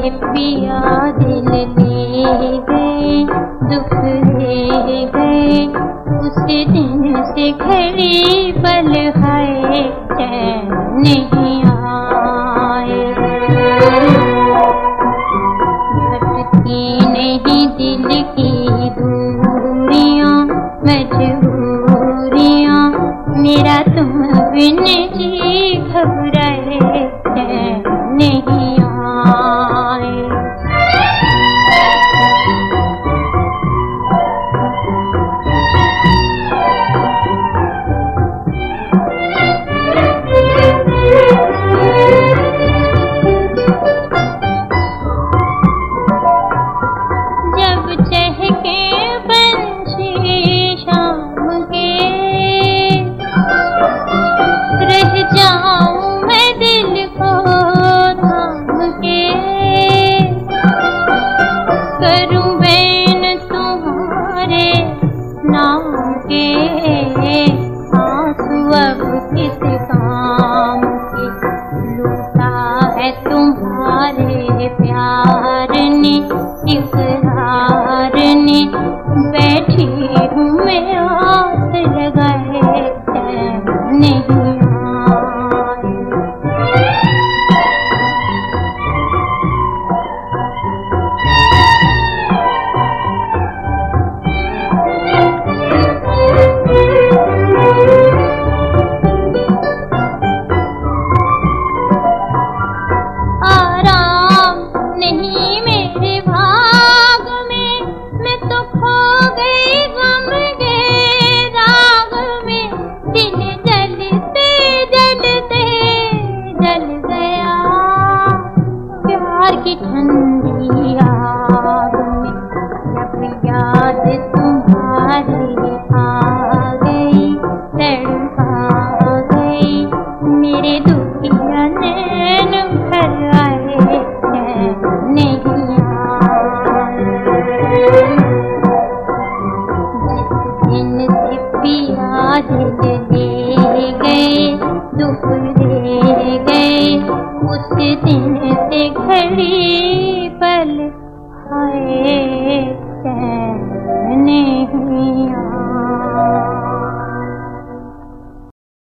मेरे पिया दिल ले गए, दुख ले गए। उस दिन से घड़ी पल है नहीं आए। घटती नहीं दिल की दूरियाँ, मजबूरियाँ। मेरा तुम बिन जी है के उस दिन से घड़ी पल आए